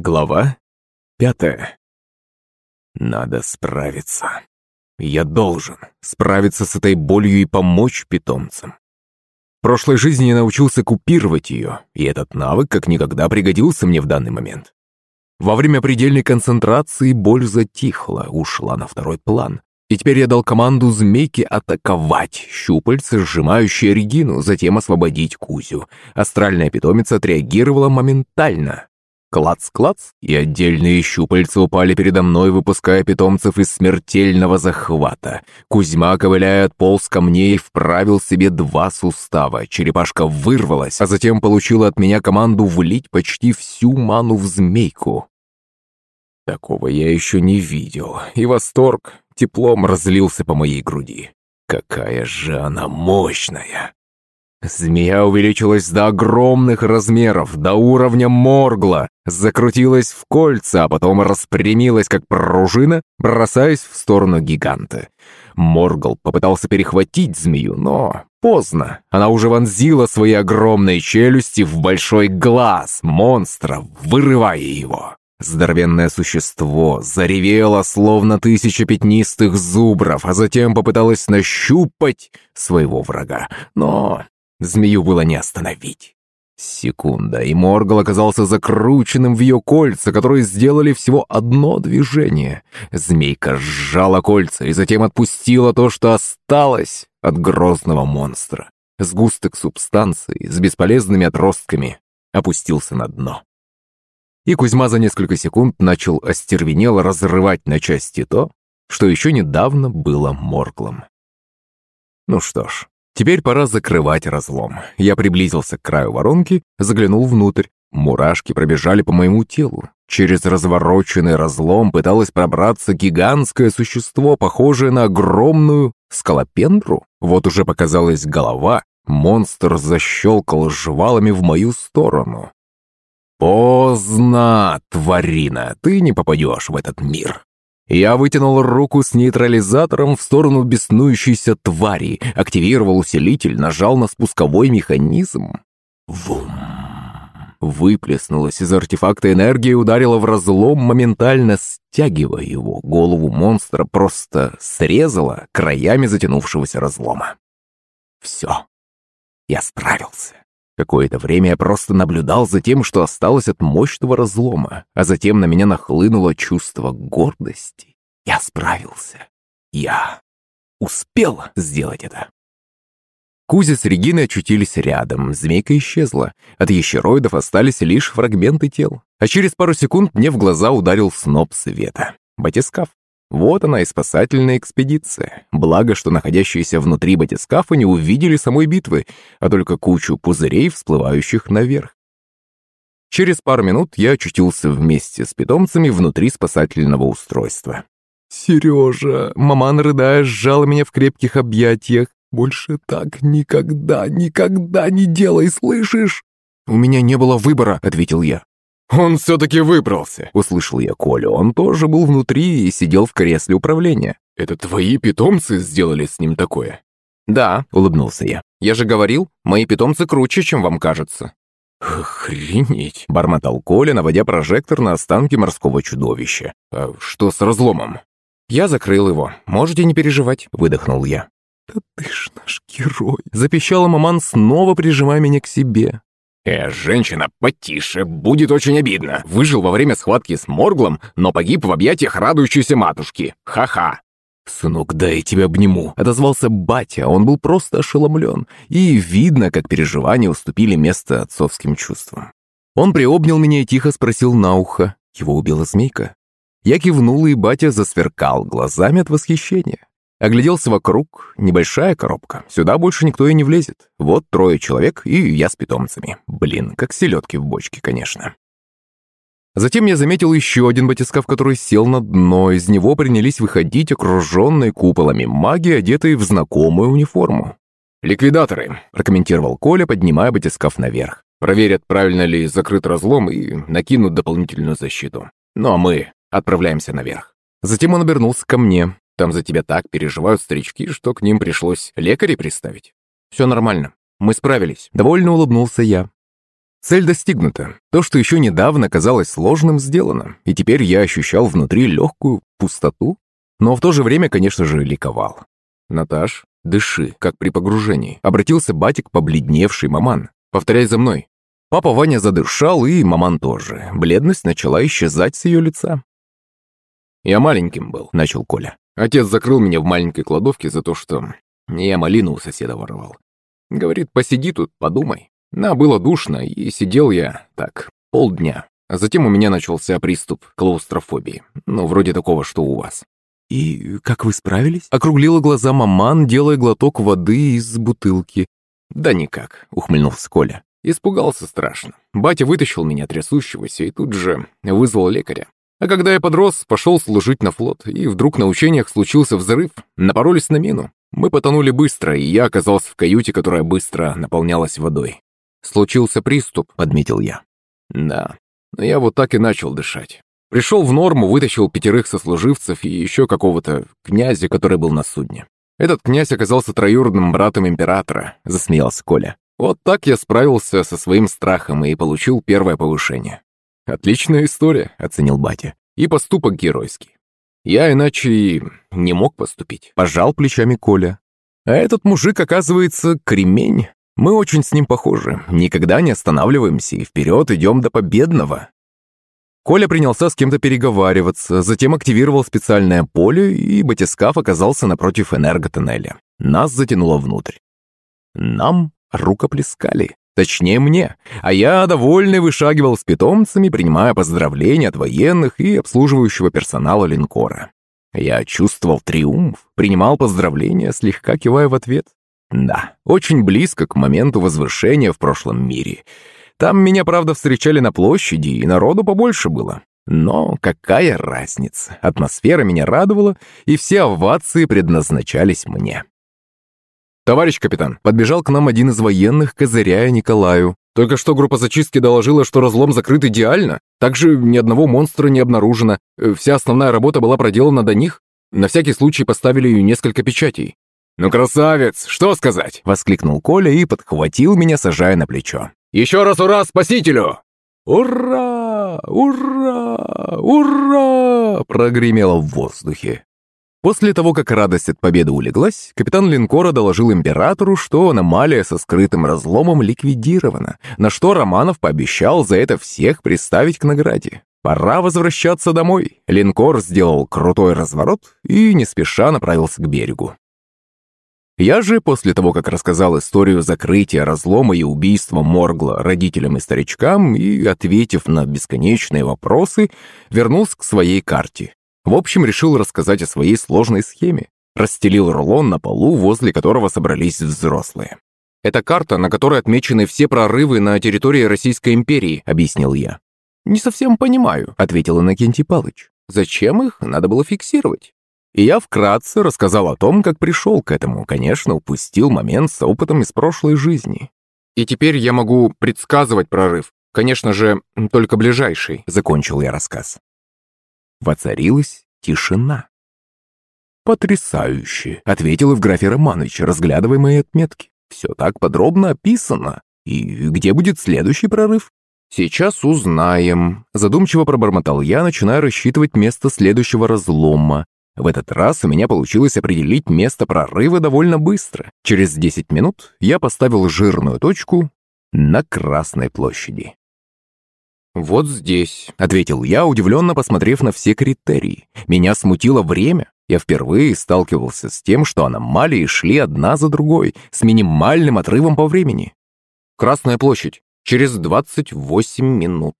Глава пятая. Надо справиться. Я должен справиться с этой болью и помочь питомцам. В прошлой жизни я научился купировать ее, и этот навык как никогда пригодился мне в данный момент. Во время предельной концентрации боль затихла, ушла на второй план. И теперь я дал команду змейке атаковать, щупальца, сжимающие Регину, затем освободить Кузю. Астральная питомица отреагировала моментально. Клац-клац, и отдельные щупальца упали передо мной, выпуская питомцев из смертельного захвата. Кузьма, ковыляя, отполз ко мне и вправил себе два сустава. Черепашка вырвалась, а затем получила от меня команду влить почти всю ману в змейку. Такого я еще не видел, и восторг теплом разлился по моей груди. Какая же она мощная! Змея увеличилась до огромных размеров, до уровня моргла, закрутилась в кольца, а потом распрямилась, как пружина, бросаясь в сторону гиганта. Моргл попытался перехватить змею, но поздно. Она уже вонзила свои огромные челюсти в большой глаз монстра, вырывая его. Здоровенное существо заревело, словно тысяча пятнистых зубров, а затем попыталось нащупать своего врага. Но Змею было не остановить. Секунда, и Моргал оказался закрученным в ее кольца, которые сделали всего одно движение. Змейка сжала кольца и затем отпустила то, что осталось от грозного монстра. Сгусток субстанции с бесполезными отростками опустился на дно. И Кузьма за несколько секунд начал остервенело разрывать на части то, что еще недавно было Морглом. Ну что ж, Теперь пора закрывать разлом. Я приблизился к краю воронки, заглянул внутрь. Мурашки пробежали по моему телу. Через развороченный разлом пыталось пробраться гигантское существо, похожее на огромную скалопендру. Вот уже показалась голова. Монстр защелкал жвалами в мою сторону. «Поздно, тварина, ты не попадешь в этот мир!» Я вытянул руку с нейтрализатором в сторону беснующейся твари, активировал усилитель, нажал на спусковой механизм. Вум! Выплеснулась из артефакта энергия и ударила в разлом, моментально стягивая его. Голову монстра просто срезала краями затянувшегося разлома. Все. Я справился. Какое-то время я просто наблюдал за тем, что осталось от мощного разлома, а затем на меня нахлынуло чувство гордости. Я справился. Я успел сделать это. Кузя с Региной очутились рядом, змейка исчезла. От ящероидов остались лишь фрагменты тел. А через пару секунд мне в глаза ударил сноп света. Батискаф. Вот она и спасательная экспедиция. Благо, что находящиеся внутри батискафа не увидели самой битвы, а только кучу пузырей, всплывающих наверх. Через пару минут я очутился вместе с питомцами внутри спасательного устройства. «Сережа!» — маман, рыдая, сжала меня в крепких объятиях. «Больше так никогда, никогда не делай, слышишь?» «У меня не было выбора», — ответил я. «Он все-таки выбрался!» — услышал я Колю. Он тоже был внутри и сидел в кресле управления. «Это твои питомцы сделали с ним такое?» «Да», — улыбнулся я. «Я же говорил, мои питомцы круче, чем вам кажется». «Охренеть!» — бормотал Коля, наводя прожектор на останки морского чудовища. «А что с разломом?» «Я закрыл его. Можете не переживать», — выдохнул я. «Да ты ж наш герой!» — запищала маман, снова прижимая меня к себе. «Э, женщина, потише, будет очень обидно. Выжил во время схватки с Морглом, но погиб в объятиях радующейся матушки. Ха-ха!» «Сынок, дай я тебя обниму», — отозвался батя. Он был просто ошеломлен, и видно, как переживания уступили место отцовским чувствам. Он приобнял меня и тихо спросил на ухо. Его убила змейка. Я кивнул, и батя засверкал глазами от восхищения. Огляделся вокруг. Небольшая коробка. Сюда больше никто и не влезет. Вот трое человек, и я с питомцами. Блин, как селедки в бочке, конечно. Затем я заметил еще один батискаф, который сел на дно. Из него принялись выходить окруженные куполами маги, одетые в знакомую униформу. «Ликвидаторы», — прокомментировал Коля, поднимая батискаф наверх. «Проверят, правильно ли закрыт разлом и накинут дополнительную защиту. Ну а мы отправляемся наверх». Затем он обернулся ко мне. Там за тебя так переживают старички, что к ним пришлось лекарей приставить. Все нормально. Мы справились. Довольно улыбнулся я. Цель достигнута. То, что еще недавно казалось сложным, сделано. И теперь я ощущал внутри легкую пустоту, но в то же время, конечно же, ликовал. «Наташ, дыши, как при погружении», — обратился батик побледневший маман. «Повторяй за мной». Папа Ваня задышал, и маман тоже. Бледность начала исчезать с ее лица. «Я маленьким был», — начал Коля. «Отец закрыл меня в маленькой кладовке за то, что я малину у соседа воровал. Говорит, посиди тут, подумай. На, было душно, и сидел я так, полдня. А затем у меня начался приступ клаустрофобии. Ну, вроде такого, что у вас. «И как вы справились?» Округлила глаза маман, делая глоток воды из бутылки. «Да никак», — ухмыльнулся Коля. Испугался страшно. Батя вытащил меня трясущегося и тут же вызвал лекаря. А когда я подрос, пошел служить на флот, и вдруг на учениях случился взрыв, напоролись на мину. Мы потонули быстро, и я оказался в каюте, которая быстро наполнялась водой. «Случился приступ», — подметил я. «Да, но я вот так и начал дышать. Пришел в норму, вытащил пятерых сослуживцев и еще какого-то князя, который был на судне. Этот князь оказался троюродным братом императора», — засмеялся Коля. Вот так я справился со своим страхом и получил первое повышение. «Отличная история», — оценил батя. «И поступок геройский. Я иначе и не мог поступить», — пожал плечами Коля. «А этот мужик, оказывается, кремень. Мы очень с ним похожи. Никогда не останавливаемся и вперед идем до победного». Коля принялся с кем-то переговариваться, затем активировал специальное поле, и батискаф оказался напротив энерготоннеля. Нас затянуло внутрь. Нам рукоплескали. Точнее мне, а я, довольный, вышагивал с питомцами, принимая поздравления от военных и обслуживающего персонала линкора. Я чувствовал триумф, принимал поздравления, слегка кивая в ответ. Да, очень близко к моменту возвышения в прошлом мире. Там меня, правда, встречали на площади, и народу побольше было. Но какая разница? Атмосфера меня радовала, и все овации предназначались мне. «Товарищ капитан!» Подбежал к нам один из военных, козыряя Николаю. «Только что группа зачистки доложила, что разлом закрыт идеально. Также ни одного монстра не обнаружено. Э, вся основная работа была проделана до них. На всякий случай поставили несколько печатей». «Ну, красавец! Что сказать?» Воскликнул Коля и подхватил меня, сажая на плечо. «Еще раз ура спасителю!» «Ура! Ура! Ура!» прогремело в воздухе. После того, как радость от победы улеглась, капитан линкора доложил императору, что аномалия со скрытым разломом ликвидирована, на что Романов пообещал за это всех представить к награде. Пора возвращаться домой. Линкор сделал крутой разворот и не спеша направился к берегу. Я же, после того, как рассказал историю закрытия разлома и убийства Моргла родителям и старичкам и, ответив на бесконечные вопросы, вернулся к своей карте. В общем, решил рассказать о своей сложной схеме. Расстелил рулон на полу, возле которого собрались взрослые. «Это карта, на которой отмечены все прорывы на территории Российской империи», — объяснил я. «Не совсем понимаю», — ответил Иннокентий Палыч. «Зачем их надо было фиксировать?» И я вкратце рассказал о том, как пришел к этому, конечно, упустил момент с опытом из прошлой жизни. «И теперь я могу предсказывать прорыв. Конечно же, только ближайший», — закончил я рассказ. Воцарилась тишина. «Потрясающе!» — ответил Евграфий Романович, разглядывая мои отметки. «Все так подробно описано. И где будет следующий прорыв?» «Сейчас узнаем», — задумчиво пробормотал я, начиная рассчитывать место следующего разлома. В этот раз у меня получилось определить место прорыва довольно быстро. Через 10 минут я поставил жирную точку на Красной площади. «Вот здесь», — ответил я, удивленно посмотрев на все критерии. Меня смутило время. Я впервые сталкивался с тем, что аномалии шли одна за другой, с минимальным отрывом по времени. Красная площадь. Через 28 минут.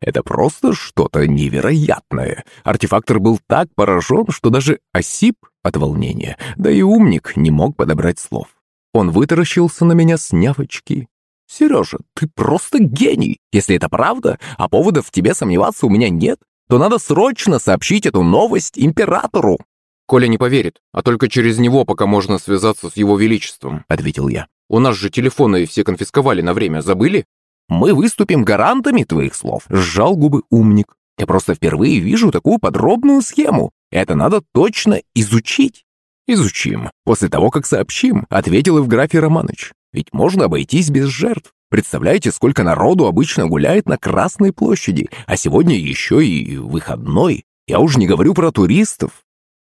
Это просто что-то невероятное. Артефактор был так поражен, что даже осип от волнения, да и умник не мог подобрать слов. Он вытаращился на меня с нявочки. «Сережа, ты просто гений! Если это правда, а поводов в тебе сомневаться у меня нет, то надо срочно сообщить эту новость императору!» «Коля не поверит, а только через него пока можно связаться с его величеством», — ответил я. «У нас же телефоны все конфисковали на время, забыли?» «Мы выступим гарантами твоих слов», — сжал губы умник. «Я просто впервые вижу такую подробную схему. Это надо точно изучить». «Изучим. После того, как сообщим», — ответил Евграфий Романович. Ведь можно обойтись без жертв. Представляете, сколько народу обычно гуляет на Красной площади, а сегодня еще и выходной. Я уж не говорю про туристов.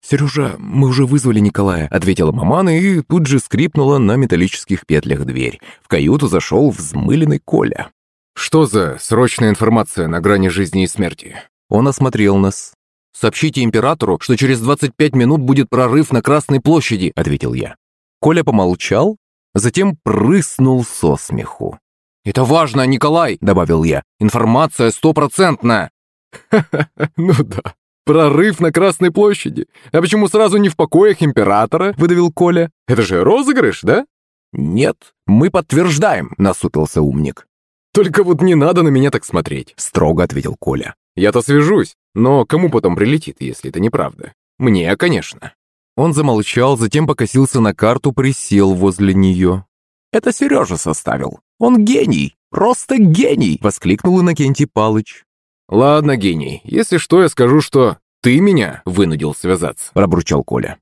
«Сережа, мы уже вызвали Николая», — ответила мамана и тут же скрипнула на металлических петлях дверь. В каюту зашел взмыленный Коля. «Что за срочная информация на грани жизни и смерти?» Он осмотрел нас. «Сообщите императору, что через 25 минут будет прорыв на Красной площади», — ответил я. Коля помолчал, затем прыснул со смеху. «Это важно, Николай!» — добавил я. «Информация стопроцентная!» «Ха-ха, ну да, прорыв на Красной площади. А почему сразу не в покоях императора?» — выдавил Коля. «Это же розыгрыш, да?» «Нет, мы подтверждаем», — насупился умник. «Только вот не надо на меня так смотреть», — строго ответил Коля. «Я-то свяжусь, но кому потом прилетит, если это неправда? Мне, конечно». Он замолчал, затем покосился на карту, присел возле нее. «Это Сережа составил. Он гений! Просто гений!» — воскликнул Иннокентий Палыч. «Ладно, гений, если что, я скажу, что ты меня вынудил связаться», — пробурчал Коля.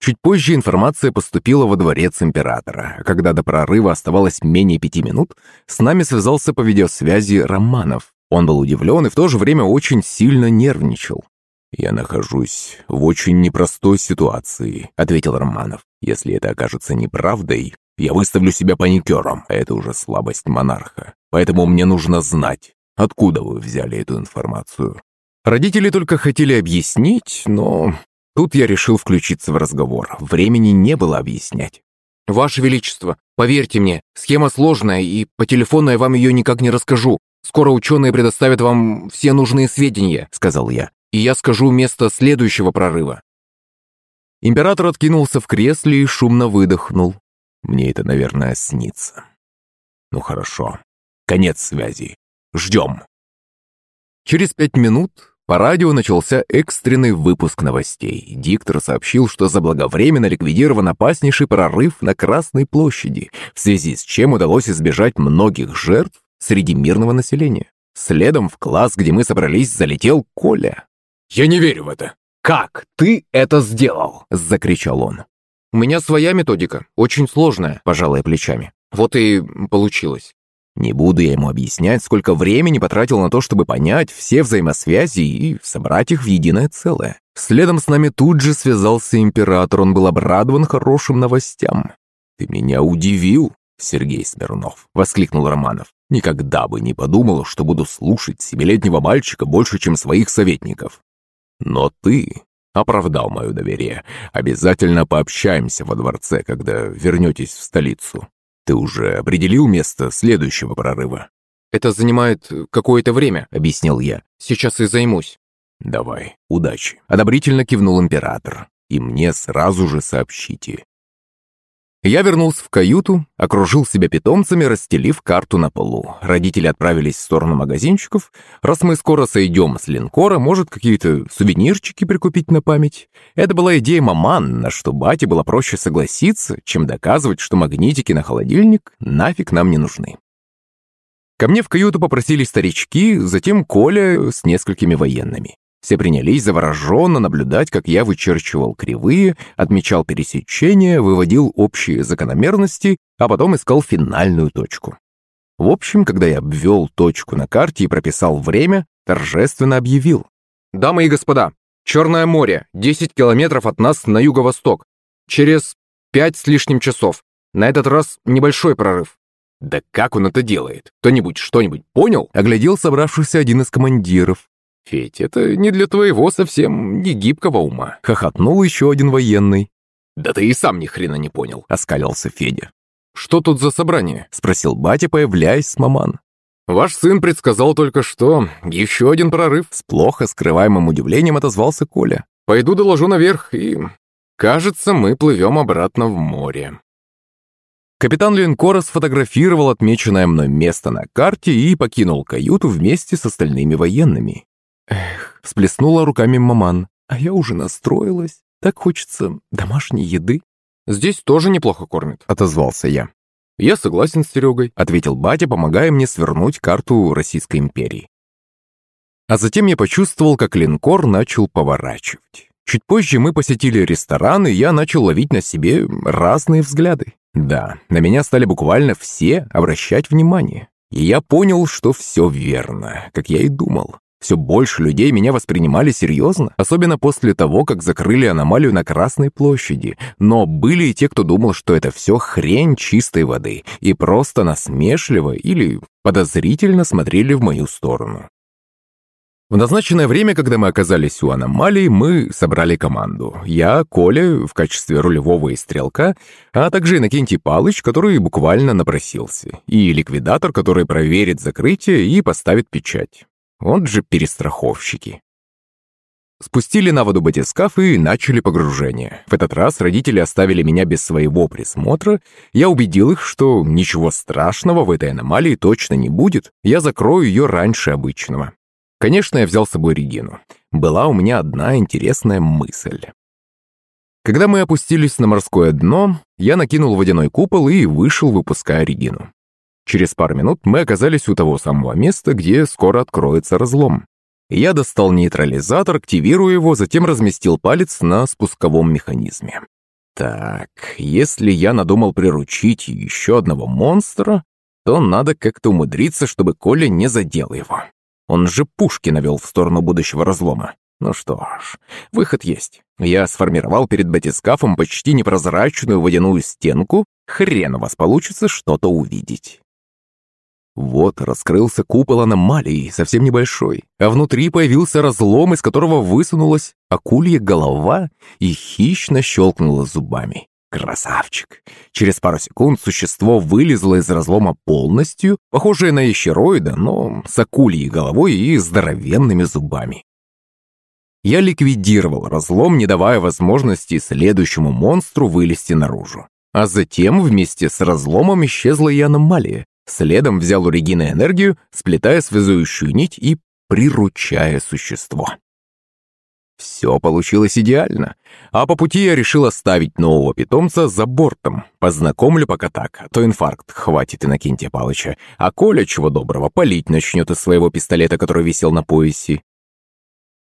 Чуть позже информация поступила во дворец императора. Когда до прорыва оставалось менее пяти минут, с нами связался по видеосвязи Романов. Он был удивлен и в то же время очень сильно нервничал. «Я нахожусь в очень непростой ситуации», — ответил Романов. «Если это окажется неправдой, я выставлю себя паникером, а это уже слабость монарха. Поэтому мне нужно знать, откуда вы взяли эту информацию». Родители только хотели объяснить, но тут я решил включиться в разговор. Времени не было объяснять. «Ваше Величество, поверьте мне, схема сложная, и по телефону я вам ее никак не расскажу. Скоро ученые предоставят вам все нужные сведения», — сказал я и я скажу место следующего прорыва». Император откинулся в кресле и шумно выдохнул. «Мне это, наверное, снится». «Ну хорошо. Конец связи. Ждем». Через пять минут по радио начался экстренный выпуск новостей. Диктор сообщил, что заблаговременно ликвидирован опаснейший прорыв на Красной площади, в связи с чем удалось избежать многих жертв среди мирного населения. Следом в класс, где мы собрались, залетел Коля. «Я не верю в это! Как ты это сделал?» – закричал он. «У меня своя методика, очень сложная», – пожалая плечами. «Вот и получилось». Не буду я ему объяснять, сколько времени потратил на то, чтобы понять все взаимосвязи и собрать их в единое целое. Следом с нами тут же связался император, он был обрадован хорошим новостям. «Ты меня удивил, Сергей Смирнов», — воскликнул Романов. «Никогда бы не подумал, что буду слушать семилетнего мальчика больше, чем своих советников. Но ты оправдал мое доверие. Обязательно пообщаемся во дворце, когда вернетесь в столицу. Ты уже определил место следующего прорыва?» «Это занимает какое-то время», — объяснил я. «Сейчас и займусь». «Давай, удачи», — одобрительно кивнул император. «И мне сразу же сообщите, я вернулся в каюту, окружил себя питомцами, расстелив карту на полу. Родители отправились в сторону магазинчиков. Раз мы скоро сойдем с линкора, может, какие-то сувенирчики прикупить на память. Это была идея маман, на что бате было проще согласиться, чем доказывать, что магнитики на холодильник нафиг нам не нужны. Ко мне в каюту попросили старички, затем Коля с несколькими военными. Все принялись завороженно наблюдать, как я вычерчивал кривые, отмечал пересечения, выводил общие закономерности, а потом искал финальную точку. В общем, когда я обвел точку на карте и прописал время, торжественно объявил. «Дамы и господа, Черное море, 10 километров от нас на юго-восток. Через пять с лишним часов. На этот раз небольшой прорыв». «Да как он это делает? Кто-нибудь что-нибудь понял?» Оглядел собравшийся один из командиров. «Федь, это не для твоего совсем не гибкого ума», — хохотнул еще один военный. «Да ты и сам ни хрена не понял», — оскалился Федя. «Что тут за собрание?» — спросил батя, появляясь с маман. «Ваш сын предсказал только что. Еще один прорыв». С плохо скрываемым удивлением отозвался Коля. «Пойду доложу наверх, и... Кажется, мы плывем обратно в море». Капитан линкора сфотографировал отмеченное мной место на карте и покинул каюту вместе с остальными военными. Эх, всплеснула руками маман. А я уже настроилась. Так хочется домашней еды. Здесь тоже неплохо кормят, отозвался я. Я согласен с Серегой, ответил батя, помогая мне свернуть карту Российской империи. А затем я почувствовал, как линкор начал поворачивать. Чуть позже мы посетили ресторан, и я начал ловить на себе разные взгляды. Да, на меня стали буквально все обращать внимание. И я понял, что все верно, как я и думал. Все больше людей меня воспринимали серьезно, особенно после того, как закрыли аномалию на Красной площади. Но были и те, кто думал, что это все хрень чистой воды, и просто насмешливо или подозрительно смотрели в мою сторону. В назначенное время, когда мы оказались у аномалии, мы собрали команду. Я, Коля, в качестве рулевого и стрелка, а также Иннокентий Палыч, который буквально напросился, и ликвидатор, который проверит закрытие и поставит печать. Он же перестраховщики. Спустили на воду батискаф и начали погружение. В этот раз родители оставили меня без своего присмотра. Я убедил их, что ничего страшного в этой аномалии точно не будет. Я закрою ее раньше обычного. Конечно, я взял с собой Регину. Была у меня одна интересная мысль. Когда мы опустились на морское дно, я накинул водяной купол и вышел, выпуская Регину. Через пару минут мы оказались у того самого места, где скоро откроется разлом. Я достал нейтрализатор, активирую его, затем разместил палец на спусковом механизме. Так, если я надумал приручить еще одного монстра, то надо как-то умудриться, чтобы Коля не задел его. Он же пушки навел в сторону будущего разлома. Ну что ж, выход есть. Я сформировал перед батискафом почти непрозрачную водяную стенку. Хрен у вас получится что-то увидеть. Вот раскрылся купол аномалии, совсем небольшой, а внутри появился разлом, из которого высунулась акулья голова и хищно щелкнула зубами. Красавчик! Через пару секунд существо вылезло из разлома полностью, похожее на ящероида, но с акульей головой и здоровенными зубами. Я ликвидировал разлом, не давая возможности следующему монстру вылезти наружу. А затем вместе с разломом исчезла и аномалия. Следом взял у Регины энергию, сплетая связующую нить и приручая существо. Все получилось идеально. А по пути я решил оставить нового питомца за бортом. Познакомлю пока так, а то инфаркт хватит Иннокентия Палыча. А Коля, чего доброго, палить начнет из своего пистолета, который висел на поясе.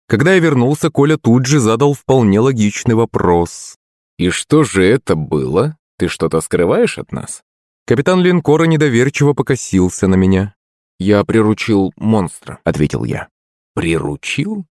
Когда я вернулся, Коля тут же задал вполне логичный вопрос. «И что же это было? Ты что-то скрываешь от нас?» Капитан линкора недоверчиво покосился на меня. «Я приручил монстра», — ответил я. «Приручил?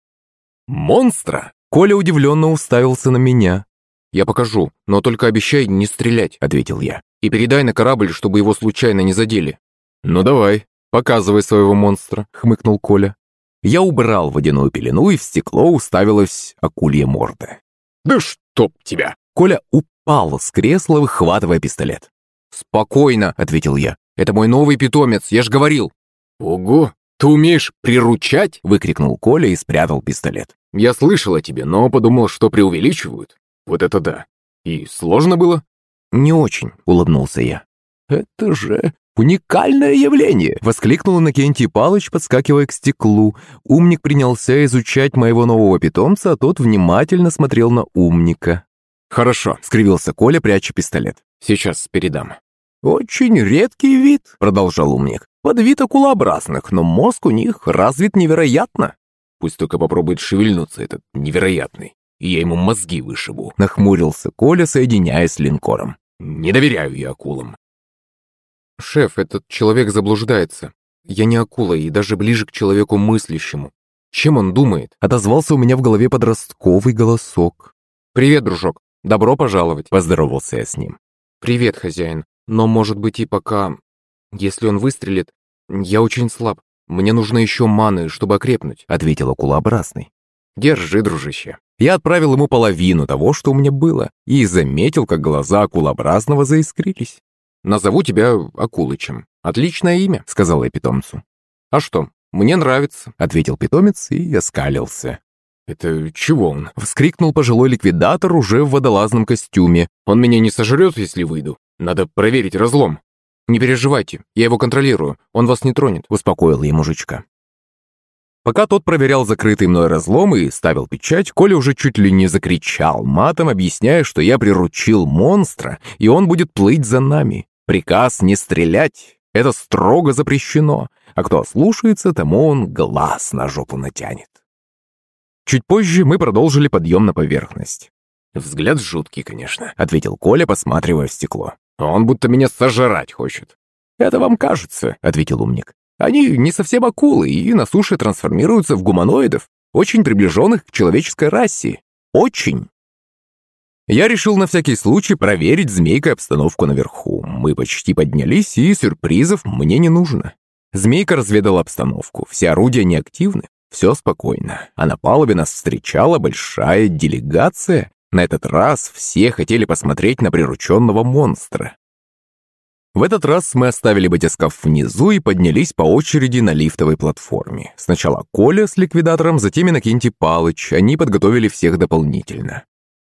«Монстра?» Коля удивленно уставился на меня. «Я покажу, но только обещай не стрелять», — ответил я. «И передай на корабль, чтобы его случайно не задели». «Ну давай, показывай своего монстра», — хмыкнул Коля. Я убрал водяную пелену, и в стекло уставилась акулья морда. «Да чтоб тебя!» Коля упал с кресла, выхватывая пистолет. «Спокойно», — ответил я. «Это мой новый питомец, я ж говорил». «Ого, ты умеешь приручать?» — выкрикнул Коля и спрятал пистолет. Я слышал о тебе, но подумал, что преувеличивают. Вот это да. И сложно было? Не очень, улыбнулся я. Это же уникальное явление, воскликнул Иннокентий Палыч, подскакивая к стеклу. Умник принялся изучать моего нового питомца, а тот внимательно смотрел на умника. «Хорошо», — скривился Коля, пряча пистолет. «Сейчас передам». «Очень редкий вид», — продолжал умник. «Под вид акулообразных, но мозг у них развит невероятно. Пусть только попробует шевельнуться этот невероятный, и я ему мозги вышибу», — нахмурился Коля, соединяясь с линкором. «Не доверяю я акулам». «Шеф, этот человек заблуждается. Я не акула и даже ближе к человеку мыслящему. Чем он думает?» — отозвался у меня в голове подростковый голосок. «Привет, дружок. Добро пожаловать», — поздоровался я с ним. «Привет, хозяин. Но, может быть, и пока... Если он выстрелит, я очень слаб. «Мне нужно еще маны, чтобы окрепнуть», — ответил акулообразный. «Держи, дружище». Я отправил ему половину того, что у меня было, и заметил, как глаза акулообразного заискрились. «Назову тебя Акулычем. Отличное имя», — сказал я питомцу. «А что, мне нравится», — ответил питомец и оскалился. «Это чего он?» — вскрикнул пожилой ликвидатор уже в водолазном костюме. «Он меня не сожрет, если выйду. Надо проверить разлом». «Не переживайте, я его контролирую, он вас не тронет», — успокоил ей мужичка. Пока тот проверял закрытый мной разлом и ставил печать, Коля уже чуть ли не закричал матом, объясняя, что я приручил монстра, и он будет плыть за нами. Приказ не стрелять. Это строго запрещено, а кто ослушается, тому он глаз на жопу натянет. Чуть позже мы продолжили подъем на поверхность. «Взгляд жуткий, конечно», — ответил Коля, посматривая в стекло. Он будто меня сожрать хочет». «Это вам кажется», — ответил умник. «Они не совсем акулы и на суше трансформируются в гуманоидов, очень приближенных к человеческой расе. Очень». Я решил на всякий случай проверить змейкой обстановку наверху. Мы почти поднялись, и сюрпризов мне не нужно. Змейка разведала обстановку. Все орудия неактивны. Все спокойно. А на палубе нас встречала большая делегация. На этот раз все хотели посмотреть на прирученного монстра. В этот раз мы оставили батискаф внизу и поднялись по очереди на лифтовой платформе. Сначала Коля с ликвидатором, затем Иннокентий Палыч. Они подготовили всех дополнительно.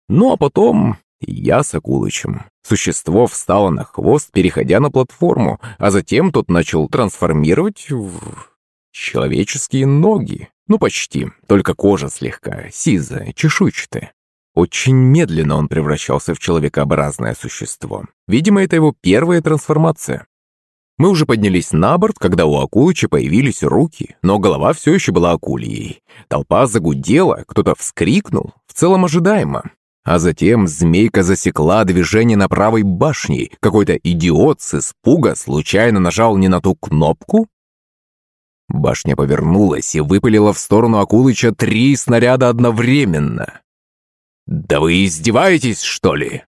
Ну а потом я с Акулычем. Существо встало на хвост, переходя на платформу, а затем тот начал трансформировать в человеческие ноги. Ну почти, только кожа слегка сизая, чешуйчатая. Очень медленно он превращался в человекообразное существо. Видимо, это его первая трансформация. Мы уже поднялись на борт, когда у Акулыча появились руки, но голова все еще была акульей. Толпа загудела, кто-то вскрикнул, в целом ожидаемо. А затем змейка засекла движение на правой башне. Какой-то идиот с испуга случайно нажал не на ту кнопку. Башня повернулась и выпалила в сторону Акулыча три снаряда одновременно. «Да вы издеваетесь, что ли?»